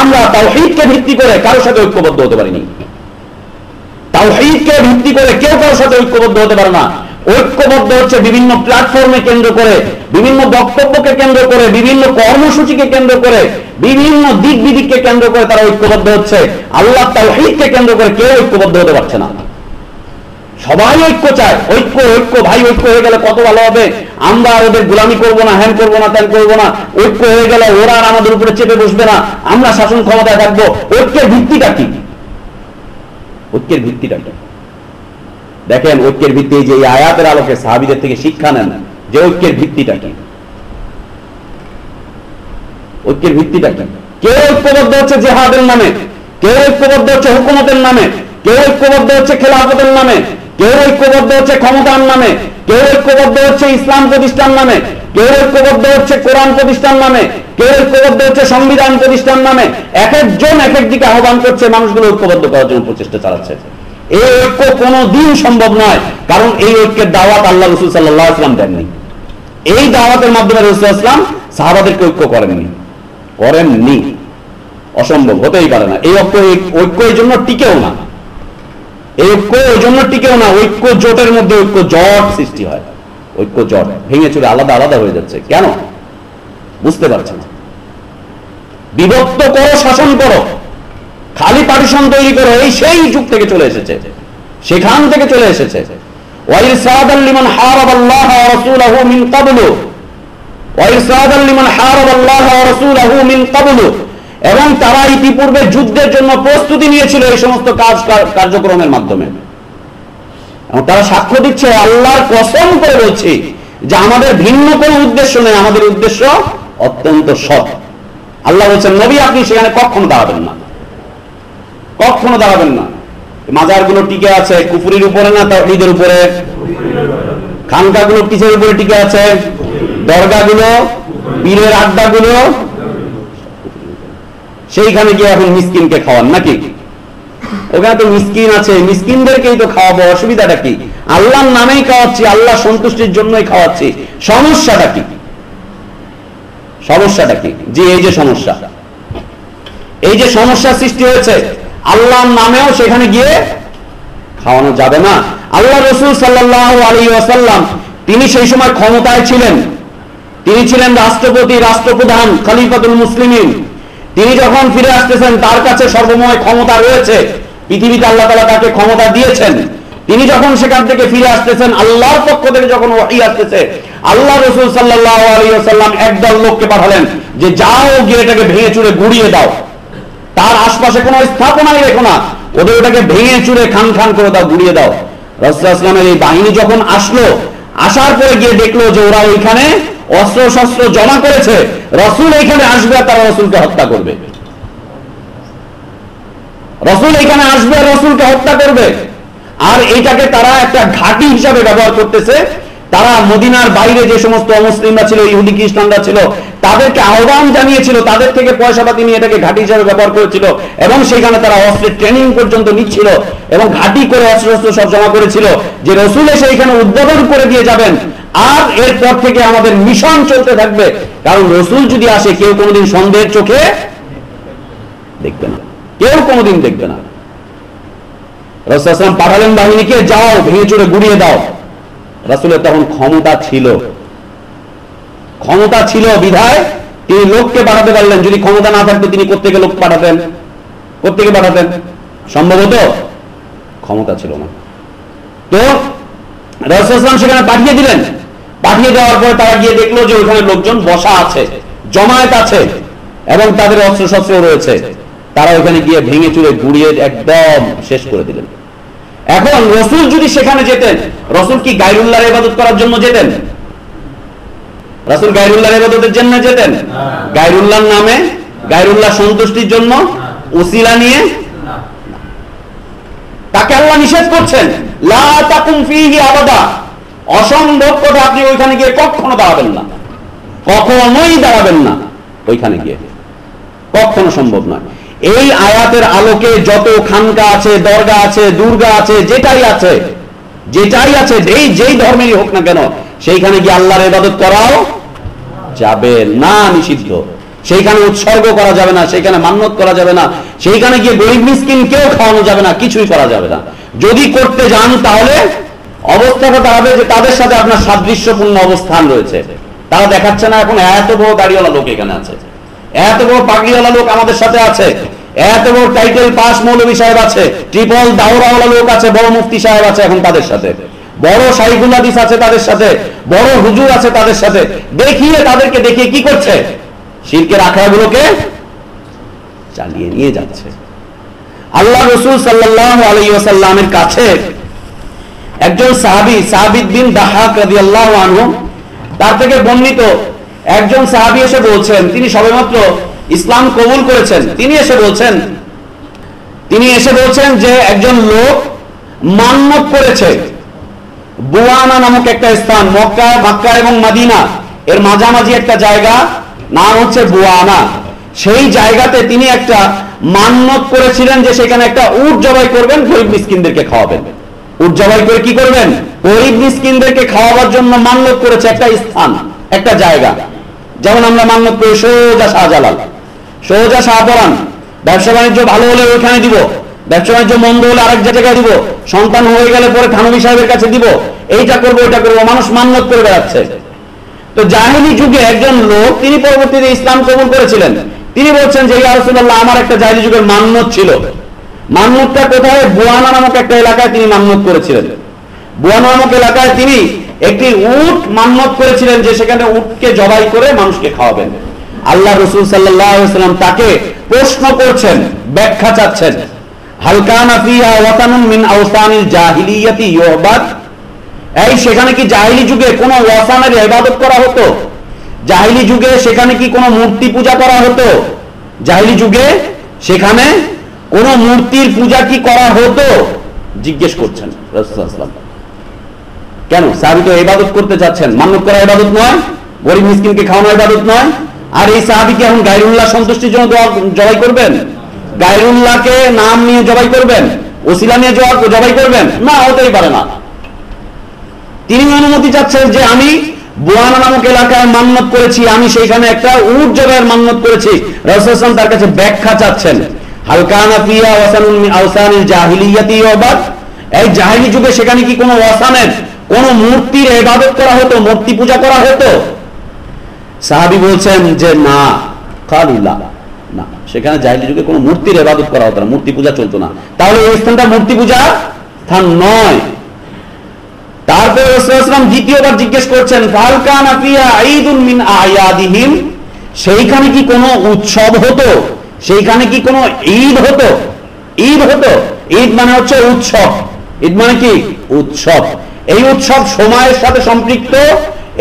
আমরা তাওহীদকে ভিত্তি করে কারোর সাথে ঐক্যবদ্ধ হতে পারিনি। তাওহীদকে ভিত্তি করে কেউ কারোর সাথে ঐক্যবদ্ধ হতে পারে না। ঐক্যবদ্ধ হচ্ছে বিভিন্ন প্ল্যাটফর্মে কেন্দ্র করে, বিভিন্ন বক্তব্যকে কেন্দ্র করে, বিভিন্ন কর্মসূচিকে কেন্দ্র করে, বিভিন্ন দিক বিদিককে কেন্দ্র করে তারা ঐক্যবদ্ধ হচ্ছে। আল্লাহ তাওহীদকে কেন্দ্র করে কেউ ঐক্যবদ্ধ হতে পারছে না। সবাই ঐক্য চায়। ঐক্য ঐক্য, ভাই, ঐক্য হয়ে গেলে কত ভালো হবে? আমরা ওদের গোলামি করব না, হ্যান করব না, ত্যান করব না। ঐক্য হয়ে গেলে ওরা আর আমাদের উপরে চেপে বসবে না। আমরা শাসন ক্ষমতায় থাকব। ঐক্যের ভিত্তিটা কি? ঐক্যের ভিত্তিটা কি দেখেন, ঐক্যের ভিত্তি যে এই আয়াতের আলোকে সাহাবিদের থেকে শিক্ষা নেন যে ঐক্যের ভিত্তিটা কি। ঐক্যের ভিত্তিটা কি? কেউ ঐক্যবদ্ধ হচ্ছে জেহাদের নামে? কেউ ঐক্যবদ্ধ হচ্ছে হুকুমতের নামে? কেউ ঐক্যবদ্ধ হচ্ছে খেলাফতের নামে? কেউ ঐক্যবদ্ধ হচ্ছে ক্ষমতার নামে, কেউ ঐক্যবদ্ধ হচ্ছে ইসলাম প্রতিষ্ঠান নামে, কেউ ঐক্যবদ্ধ হচ্ছে কোরআন প্রতিষ্ঠান নামে, কেউ ঐক্যবদ্ধ হচ্ছে সংবিধান প্রতিষ্ঠান নামে, এক একজন এক এক দিকে আহ্বান করছে, মানুষগুলো ঐক্যবদ্ধ করার জন্য প্রচেষ্টা চালাচ্ছে। এই ঐক্য কোনো দিন সম্ভব নয়, কারণ এই ঐক্যের দাওয়াত আল্লাহ রসুল সাল্লাহ ইসলাম দেননি। এই দাওয়াতের মাধ্যমে রসুল ইসলাম সাহাবাদেরকে ঐক্য করেননি করেননি। অসম্ভব, হতেই পারে না। এই ঐক্য ঐক্য এই জন্য টিকেও না। ঐক্য ওই জন্য টিকেও না, ঐক্য জোটের মধ্যে ঐক্য জট সৃষ্টি হয়। ঐক্য জট ভেঙে চুরে আলাদা আলাদা হয়ে যাচ্ছে। কেন? বুঝতে পারছে না। বিভক্ত করো, শাসন করো। খালি পার্টিশন তৈরি করো, এই সেই যুগ থেকে চলে এসেছে। সেখান থেকে চলে এসেছে। ওয়াইরসাদাল লিমান হারাবাল্লাহ ওয়া রাসূলাহু মিন এবং তারা ইতিপূর্বে যুদ্ধের জন্য প্রস্তুতি নিয়েছিল এই সমস্ত কাজ কার্যক্রমের মাধ্যমে। এবং তারা সাক্ষ্য দিচ্ছে, আল্লাহর কসম করে বলছি যে আমাদের ভিন্ন কোনো উদ্দেশ্য নেই, আমাদের উদ্দেশ্য অত্যন্ত সৎ। আল্লাহ বলছেন, নবী আপনি সেখানে কখনো দাঁড়াবেন না। কখনো দাঁড়াবেন না। মাজারগুলো টিকে আছে, কুফুরির উপরে না তাহিদের উপরে? খানকা গুলো কিসের উপরে টিকে আছে? দরগা গুলো পীরের আড্ডা গুলো সেইখানে গিয়ে এখন মিসকিনকে খাওয়ান, নাকি? ওখানে তো মিসকিন আছে, মিসকিনদেরকেই তো খাওয়াবো, অসুবিধাটা কি? আল্লাহর নামেই খাওয়াচ্ছি, আল্লাহ সন্তুষ্টির জন্যই খাওয়াচ্ছি। সমস্যাটা কি? সমস্যাটা কি? যে এই যে সমস্যা। এই যে সমস্যা সৃষ্টি হয়েছে, আল্লাহর নামেও সেখানে গিয়ে খাওয়ানো যাবে না। আল্লাহ রসুল সাল্লাহ তিনি সেই সময় ক্ষমতায় ছিলেন। তিনি ছিলেন রাষ্ট্রপতি, রাষ্ট্রপ্রধান, খলিফাতুল মুসলিমিন। তিনি যখন ফিরে আসতেছেন, তার কাছে সর্বময় ক্ষমতা রয়েছে। পৃথিবীতে আল্লাহ তালা তাকে ক্ষমতা দিয়েছেন। তিনি যখন সেখান থেকে ফিরে আসতেছেন, আল্লাহর পক্ষ থেকে যখন ওয়াহি আসতেছে, আল্লাহ রসুল সাল্লাহ একদল লোককে পাঠালেন যে, যাও গিয়ে এটাকে ভেঙে চুরে গুড়িয়ে দাও। তার আশপাশে কোনো স্থাপনাই রেখো না। ওদের ওটাকে ভেঙে চুরে খান খান করে দাও, গুড়িয়ে দাও। রসুলামের এই বাহিনী যখন আসলো আসার পরে গিয়ে দেখল যে ওরা ওইখানে অস্ত্র শস্ত্র জমা করেছে। রসুল এইখানে আসবে আর তারা রসুলকে হত্যা করবে। রসুল এখানে আসবে আর রসুলকে হত্যা করবে। আর এটাকে তারা একটা ঘাটি হিসাবে ব্যবহার করতেছে। তারা মদিনার বাইরে যে সমস্ত অমুসলিমরা ছিল, ইহুদি, খ্রিস্টানরা ছিল, তাদেরকে আহ্বান জানিয়েছিল, তাদের থেকে পয়সা পাতি নিয়ে এটাকে ঘাঁটি হিসাবে ব্যবহার করেছিল এবং সেখানে তারা অস্ত্রের ট্রেনিং পর্যন্ত নিচ্ছিল এবং ঘাঁটি করে অস্ত্র শস্ত্র সব জমা করেছিল যে রসুল এসে এখানে উদ্বোধন করে দিয়ে যাবেন। আর এরপর থেকে আমাদের মিশন চলতে থাকবে। কারণ রসুল যদি আসে, কেউ কোনোদিন সন্দেহের চোখে দেখবে না। কেউ কোনোদিন দেখবে না। রসুলাম পাঠালেন বাহিনীকে, যাও, ভেঙে চুরে গুড়িয়ে দাও। রাসুলের তখন ক্ষমতা ছিল। ক্ষমতা ছিল বিধায় তিনি লোককে পাঠাতে পারলেন। যদি ক্ষমতা না থাকতো তিনি কোথেকে লোক পাঠাতেন? কোথেকে পাঠাতেন? সম্ভবত ক্ষমতা ছিল না। তো রসুলাম সেখানে পাঠিয়ে দিলেন। পাঠিয়ে দেওয়ার পর তারা গিয়ে দেখল যে ওখানে লোকজন বসা আছে, জমায়েত আছে এবং তাদের অস্ত্র শস্ত্র রয়েছে। তারা ওখানে গিয়ে ভেঙে চুরে গুড়িয়ে একদম শেষ করে দিলেন। এখন রসুল যদি সেখানে যেতেন, রসুল কি গাইরুল্লাহর ইবাদত করার জন্য যেতেন? রসুল গাইরুল্লাহর ইবাদতের জন্য যেতেন? গাইরুল্লাহর নামে, গাইরুল্লাহ সন্তুষ্টির জন্য উসিলা নিয়ে? তাকে আল্লাহ নিষেধ করছেন, লা তাকুম ফিহি আবাদা। অসম্ভব কথা আপনি ওইখানে গিয়ে কখনো দাঁড়াবেন না। কখনোই দাঁড়াবেন না ওইখানে গিয়ে। কখনো সম্ভব নয়। এই আয়াতের আলোকে যত খানকা আছে, দরগা আছে, দুর্গা আছে, যেটাই আছে যেটাই আছে, যেই যেই ধর্মেরই হোক না কেন, সেইখানে গিয়ে আল্লাহর ইবাদত করাও যাবে না নিষিদ্ধ। সেইখানে উৎসর্গ করা যাবে না, সেইখানে মান্যত করা যাবে না, সেইখানে গিয়ে গরিব মিসকিন কেউ খাওয়ানো যাবে না, কিছুই করা যাবে না। যদি করতে যান তাহলে অবস্থাটা হবে যে তাদের সাথে আপনার সাদৃশ্যপূর্ণ অবস্থান রয়েছে। তারা দেখাচ্ছে না, এখন এত বড় গাড়িওয়ালা লোক এখানে আছে। এত বড় পাগড়িওয়ালা লোক আমাদের সাথে আছে। এত বড় টাইটেল পাস মৌলবী সাহেব আছে। ট্রিপল দাওরাওয়ালা লোক আছে, বড় মুফতি সাহেব আছে এখন তাদের সাথে। বড় সাইকুল আছে তাদের সাথে। বড় হুজুর আছে তাদের সাথে। দেখিয়ে তাদেরকে দেখিয়ে কি করছে? শিল্পের আখড়াগুলোকে চালিয়ে নিয়ে যাচ্ছে। আল্লাহ রসুল সাল্লাহ আলাইসাল্লামের কাছে একজন সাহাবি, সাহাবিদ বিন দাহাক রাদিয়াল্লাহু আনহু, তার থেকে বর্ণিত একজন সাহাবি এসে বলছেন, তিনি সবেমাত্র ইসলাম কবুল করেছেন, তিনি এসে বলছেন, তিনি এসে বলছেন যে একজন লোক মান্যত করেছে। বুয়ানা নামক একটা স্থান, মক্কা মক্কা এবং মাদিনা। এর মাঝামাঝি একটা জায়গা, নাম হচ্ছে বুয়ানা। সেই জায়গাতে তিনি একটা মান্যত করেছিলেন যে সেখানে একটা উট জবাই করবেন, গরিব মিসকিনদেরকে খাওয়াবেন। উট জবাই করে কি করবেন? গরিব মিসকিনদেরকে খাওয়াবার জন্য মান্যত করেছে একটা স্থান। একটা জায়গা। যেমন আমরা মান্যত করি সোজা শাহজালাল। সোজা শাহপরান ব্যবসা বাণিজ্য ভালো হলে ওইখানে দিব। ব্যবসা বাণিজ্য মন্দ হলে আরেক জায়গায় দিব। সন্তান হয়ে গেলে পরে থানবী সাহেবের কাছে দিব। এইটা করব, ওইটা করব। মানুষ মান্যত করে বেড়াচ্ছে। তো জাহেলি যুগে একজন লোক, তিনি পরবর্তীতে ইসলাম কবুল করেছিলেন। তিনি বলছেন যে, ইয়া রাসূলুল্লাহ, আমার একটা জাহিলি যুগের মান্যত ছিল। মান্যতটা কোথায়? বুয়ানা নামক একটা এলাকায় তিনি মান্যত করেছিলেন। বুয়ানা নামক এলাকায় তিনি একটি উট মান্যত করেছিলেন যে সেখানে উটকে জবাই করে মানুষকে খাওয়াবেন। আল্লাহ রসুল সাল্লাম তাকে প্রশ্ন করছেন, ব্যাখ্যা চাচ্ছেন। সেখানে কি জাহিলি যুগে কোনো ওয়াসানের ইবাদত করা হতো? জাহিলি যুগে সেখানে কি কোনো মূর্তি পূজা করা হতো? জাহিলি যুগে সেখানে কোন মূর্তির পূজা কি করা হতো? জিজ্ঞেস করছেন রাসূলুল্লাহ কেন? সাহাবি তো ইবাদত করতে যাচ্ছেন মান্যত করা ইবাদত নয়, গরিব মিসকিনকে খাওয়ানো ইবাদত নয়। আর এই সাহাবি কি এখন গায়রুল্লাহ সন্তুষ্টির জন্য জবাই করবেন? গায়রুল্লাহকে নাম নিয়ে জবাই করবেন? ওসিলা নিয়ে জবা- জবাই করবেন? না, হতেই পারে না। তিনি অনুমতি চাচ্ছেন যে আমি বুয়ানা নামক এলাকায় মান্যত করেছি। আমি সেইখানে একটা উট জবাইয়ের মান্যত করেছি। রাসূলুল্লাহ তার কাছে ব্যাখ্যা চাচ্ছেন। হালকানা ফিয়া ওয়াসানুন মিন আওসানিল জাহিলিয়াতি ওয়াবাদ এই জাহিলি যুগে সেখানে কি কোনো ওয়াসানের কোন মূর্তির ইবাদত করা হতো, মূর্তি পূজা করা হতো? সাহাবী বলছেন যে, না কালুল্লাহ না, সেখানে জাহিলি যুগে কোনো মূর্তির ইবাদত করা হতো না, মূর্তি পূজা চলতো না। তাহলে এই স্থানটা মূর্তি পূজা স্থান নয়। দ্বিতীয়বার জিজ্ঞেস করছেন ফালকানা ফিয়া ঈদুন মিন আয়াদিহিম? সেইখানে কি কোনো উৎসব হতো? সেইখানে কি কোনো ঈদ হতো? ঈদ হতো? ঈদ মানে হচ্ছে উৎসব। ঈদ মানে কি? উৎসব। এই উৎসব সময়ের সাথে সম্পৃক্ত,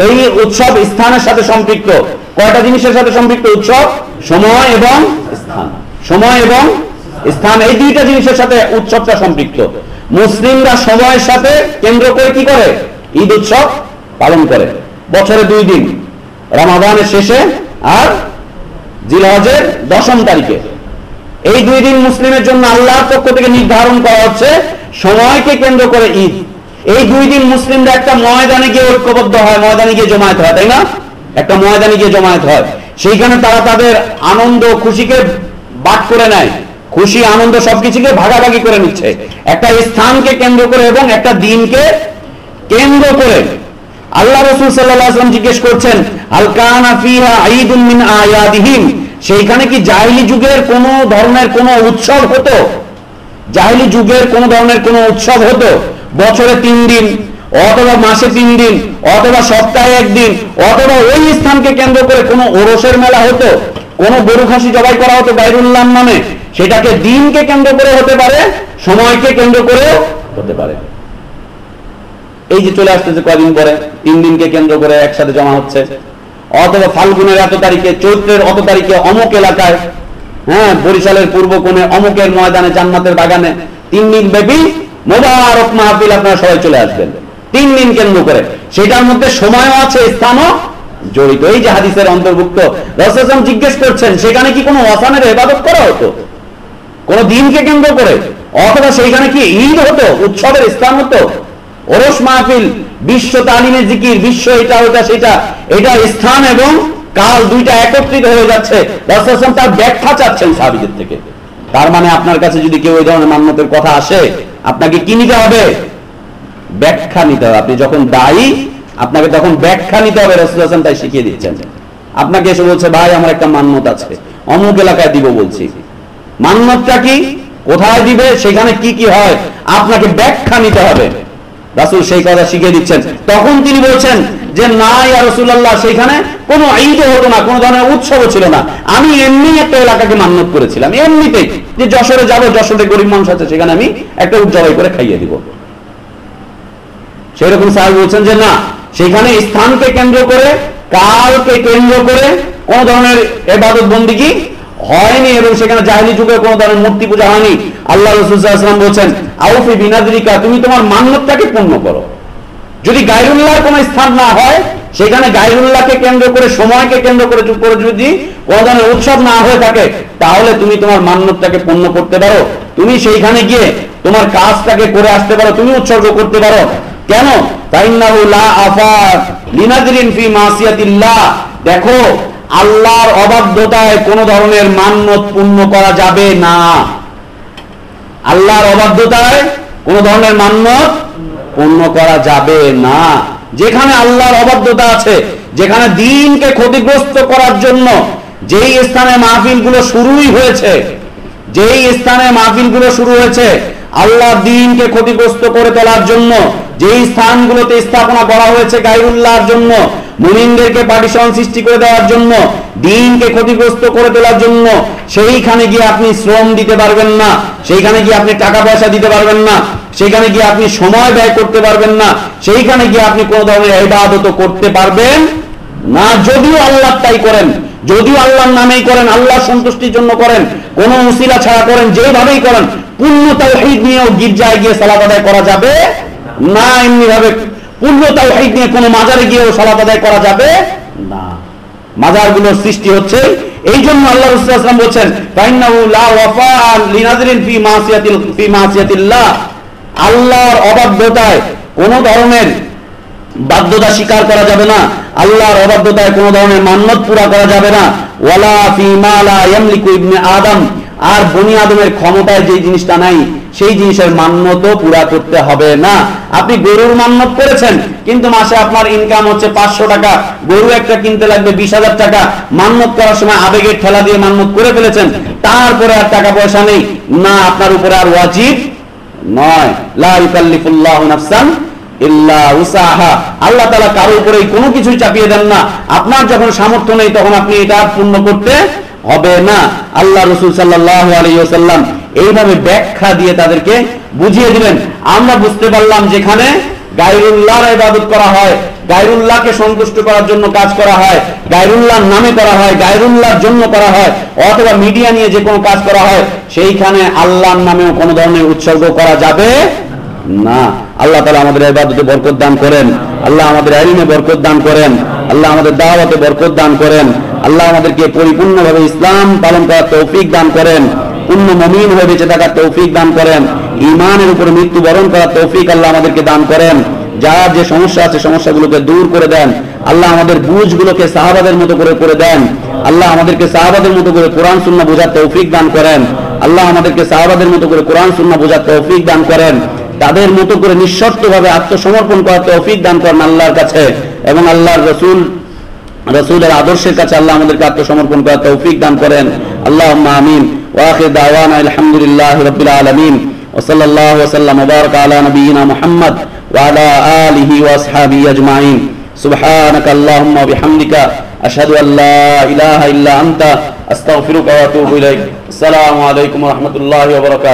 এই উৎসব স্থানের সাথে সম্পৃক্ত। কয়টা জিনিসের সাথে সম্পৃক্ত উৎসব? সময় এবং স্থান। সময় এবং স্থান, এই দুইটা জিনিসের সাথে উৎসবটা সম্পৃক্ত। মুসলিমরা সময়ের সাথে কেন্দ্র করে কি করে? ঈদ উৎসব পালন করে। বছরে দুই দিন, রমাদানের শেষে আর জিলহজের দশম তারিখে। এই দুই দিন মুসলিমের জন্য আল্লাহর পক্ষ থেকে নির্ধারণ করা হচ্ছে, সময়কে কেন্দ্র করে ঈদ। এই দুই দিন মুসলিমরা একটা ময়দানে গিয়ে ঐক্যবদ্ধ হয়, ময়দানে গিয়ে জমায়েত হয়, তাই না? একটা ময়দানে গিয়ে জমায়েত হয়। সেইখানে তারা তাদের আনন্দ, খুশিকে বাদ করে নেয়। খুশি, আনন্দ সবকিছুকে ভাগাভাগি করে নিচ্ছে। একটা স্থানকে কেন্দ্র করে এবং একটা দিনকে কেন্দ্র করে। আল্লাহ রসুল সাল্লাম জিজ্ঞেস করছেন আলকানা ফিহা ঈদুন আয়াদিহিম সেইখানে কি জাহিলি যুগের কোন ধরনের কোন উৎসব হতো? জাহিলি যুগের কোন ধরনের কোন উৎসব হতো? বছরে তিন দিন, অথবা মাসে তিন দিন, অথবা সপ্তাহে একদিন, অথবা ওই স্থানকে কেন্দ্র করে কোনো ওরসের মেলা হতো? কোন গরু খাসি জবাই করা হতো গাইরুল্লাহ নামে? সেটাকে দিনকে কেন্দ্র করে হতে পারে, সময়কে কেন্দ্র করেও হতে পারে। এই যে চলে আসতেছে কয়দিন পরে, তিন দিনকে কেন্দ্র করে একসাথে জমা হচ্ছে। অথবা ফাল্গুনের এত তারিখে, চৈত্রের অত তারিখে অমুক এলাকায় হ্যাঁ বরিশালের পূর্ব কোণে, অমুকের ময়দানে, জান্নাতের বাগানে। তিন দিন ব্যাপী মোবারক মাহফিল আপনারা সবাই চলে আসবেন। তিন দিন কেন্দ্র করে। সেটার মধ্যে সময়ও আছে, স্থানও জড়িত। এই যে হাদিসের অন্তর্ভুক্ত রসম জিজ্ঞেস করছেন, সেখানে কি কোনো অসানের ইবাদত করা হতো? কোন দিনকে কেন্দ্র করে? অথবা সেইখানে কি ঈদ হতো? উৎসবের স্থান হতো? ওরস মাহফিল, বিশ্ব তালিমের জিকির, বিশ্ব এটা, ওটা, সেটা, এটা স্থান এবং কাল দুইটা একত্রিত হয়ে যাচ্ছে। রাসূল তার ব্যাখ্যা চাচ্ছেন সাহাবীদের থেকে। তার মানে আপনার কাছে যদি কেউ এই ধরনের মান্যতের কথা আসে, আপনাকে কি নিতে হবে? ব্যাখ্যা নিতে হবে। আপনি যখন দায়ী, আপনাকে তখন ব্যাখ্যা নিতে হবে, রসুল হাসান তাই শিখিয়ে দিচ্ছেন আপনাকে এসে বলছে, ভাই, আমার একটা মান্যত আছে। অমুক এলাকায় দিব বলছি। মান্যতটা কি? কোথায় দিবে? সেখানে কি কি হয়? আপনাকে ব্যাখ্যা নিতে হবে। রাসুল সেই কথা শিখিয়ে দিচ্ছেন। তখন তিনি বলছেন যে, না, ইয়া রসুল্লাহ সেখানে কোনো ঈদও হতো না, কোনো ধরনের উৎসবও ছিল না। আমি এমনি একটা এলাকাকে মান্যত করেছিলাম, এমনিতেই যে যশোরে যাব, যশোরে গরিব মানুষ আছে, সেখানে আমি একটা উজ্জ্বলাই করে খাইয়ে দিব। সেরকম সাহেব বলছেন যে, না, সেখানে স্থানকে কেন্দ্র করে, কালকে কেন্দ্র করে কোন ধরনের এবাদত বন্দিগি হয়নি এবং সেখানে জাহিলি যুগে কোন ধরনের মূর্তি পূজা হয়নি। আল্লাহ রসুলাম বলছেন, আউফি বিনাদরিকা, তুমি তোমার মান্যতটাকে পূর্ণ করো। যদি গাইরুল্লাহর কোন স্থান না হয়, সেখানে গাইরুল্লাহকে কেন্দ্র করে, সময়কে কেন্দ্র করে চুপ করে যদি কোন ধরনের উৎসব না হয়ে থাকে, তাহলে তুমি তোমার মান্যতটাকে পূর্ণ করতে পারো। তুমি সেইখানে গিয়ে তোমার কাজটাকে করে আসতে পারো, তুমি উৎসর্গ করতে পারো। কেন? তাই মাসিয়াতিল্লাহ। দেখো আল্লাহর অবাধ্যতায় কোন ধরনের মান্যত পূর্ণ করা যাবে না। আল্লাহর অবাধ্যতায় কোন ধরনের মান্যত পূর্ণ করা যাবে না। যেখানে আল্লাহর অবাধ্যতা আছে, যেখানে দিনকে ক্ষতিগ্রস্ত করার জন্য যেই স্থানে মাহফিলগুলো শুরুই হয়েছে, যেই স্থানে মাহফিলগুলো শুরু হয়েছে আল্লাহ দিনকে ক্ষতিগ্রস্ত করে তোলার জন্য, যেই স্থানগুলোতে স্থাপনা করা হয়েছে গাইরুল্লাহর জন্য, মুমিনদেরকে পার্টিশন সৃষ্টি করে দেওয়ার জন্য, দিনকে ক্ষতিগ্রস্ত করে তোলার জন্য, সেইখানে গিয়ে আপনি শ্রম দিতে পারবেন না, সেইখানে গিয়ে আপনি টাকা পয়সা দিতে পারবেন না, সেইখানে গিয়ে আপনি সময় ব্যয় করতে পারবেন না, সেইখানে গিয়ে আপনি কোন ধরনের ইবাদত করতে পারবেন না, যদিও আল্লাহ তাই করেন। যদিও আল্লাহর নামেই করেন আল্লাহ সন্তুষ্টির জন্য করেন, কোন উসিলা ছাড়া করেন যেভাবেই করেন, পূর্ণ তাওহীদ নিয়েও গির্জায় গিয়ে সালাত আদায় করা যাবে না এমনি ভাবে পূর্ণ তাওহীদ নিয়ে কোনো মাজারে গিয়েও সালাত আদায় করা যাবে না। মাজারগুলোর সৃষ্টি হচ্ছে এই জন্য আল্লাহ রাসূল সাল্লাল্লাহু আলাইহি ওয়াসাল্লাম লা ওয়াফা লিনাযরিন ফি মাসিয়াতিল, ফি মাসিয়াতিল্লাহ। আল্লাহর অবাধ্যতায় কোন ধরনের বাধ্যতা স্বীকার করা যাবে না। আল্লাহর অবাধ্যতায় কোন ধরনের মান্যত পুরা করা যাবে না। ওয়ালা ফি মা ইয়ামলিকু ইবনে আদম। আর বনি আদমের ক্ষমতায় যে জিনিসটা নাই, সেই জিনিসের মান্যত পুরা করতে হবে না। আপনি গরুর মান্যত করেছেন, কিন্তু মাসে আপনার ইনকাম হচ্ছে পাঁচশো টাকা। গরু একটা কিনতে লাগবে বিশ হাজার টাকা। মান্যত করার সময় আবেগের ঠেলা দিয়ে মান্যত করে ফেলেছেন। তারপরে আর টাকা পয়সা নেই। না, আপনার উপরে আর ওয়াজিব নয়। লা ইউকাল্লিফুল্লাহু নাফসান আল্লাহ তাআলা কারও উপরে কোনো কিছুই চাপিয়ে দেন না। আপনার যখন সামর্থ্য নেই, তখন আপনি এটা পূর্ণ করতে হবে না। আল্লাহ রসুল আলাইহি এইভাবে ব্যাখ্যা দিয়ে তাদেরকে বুঝিয়ে দিলেন। আমরা বুঝতে পারলাম যেখানে ইবাদত করা হয়, গায়রুল্লাহকে সন্তুষ্ট করার জন্য কাজ করা হয়, গায়রুল্লাহর নামে করা হয়, গায়রুল্লাহর জন্য করা হয়, অথবা মিডিয়া নিয়ে যে কোনো কাজ করা হয়, সেইখানে আল্লাহর নামেও কোনো ধরনের উৎসর্গ করা যাবে না, আল্লাহ তালা আমাদের ইবাদতে বরকত দান করেন। আল্লাহ আমাদের আইনে বরকত দান করেন। আল্লাহ আমাদের দাওয়াতে বরকত দান করেন। আল্লাহ আমাদেরকে পরিপূর্ণভাবে ইসলাম পালন করার তৌফিক দান করেন। পূর্ণ মমিন হয়ে বেঁচে থাকার তৌফিক দান করেন। ইমানের উপরে মৃত্যুবরণ করার তৌফিক আল্লাহ আমাদেরকে দান করেন। যার যে সমস্যা আছে, সমস্যাগুলোকে দূর করে দেন। আল্লাহ আমাদের বুঝগুলোকে সাহাবাদের মতো করে করে দেন। আল্লাহ আমাদেরকে সাহাবাদের মতো করে কোরআন, সুন্নাহ বোঝার তৌফিক দান করেন। আল্লাহ আমাদেরকে সাহাবাদের মতো করে কোরআন, সুন্নাহ বোঝার তৌফিক দান করেন। তাদের মতো করে নিঃশর্ত ভাবে আত্মসমর্পণ করার তৌফিক দান করেন আল্লাহর কাছে এবং আল্লাহর রসুল রসুলের আদর্শের কাছে আল্লাহ আমাদেরকে আত্মসমর্পণ করার তৌফিক দান করেন আল্লাহ আমিন ওয়াখির দাওয়ানা আলহামদুলিল্লাহ রবিল আলমিন وصلى الله وسلم وبارك على نبينا محمد وعلى آله وأصحابه أجمعين سبحانك اللهم وبحمدك أشهد أن لا إله إلا أنت أستغفرك وأتوب إليك السلام عليكم ورحمة الله وبركاته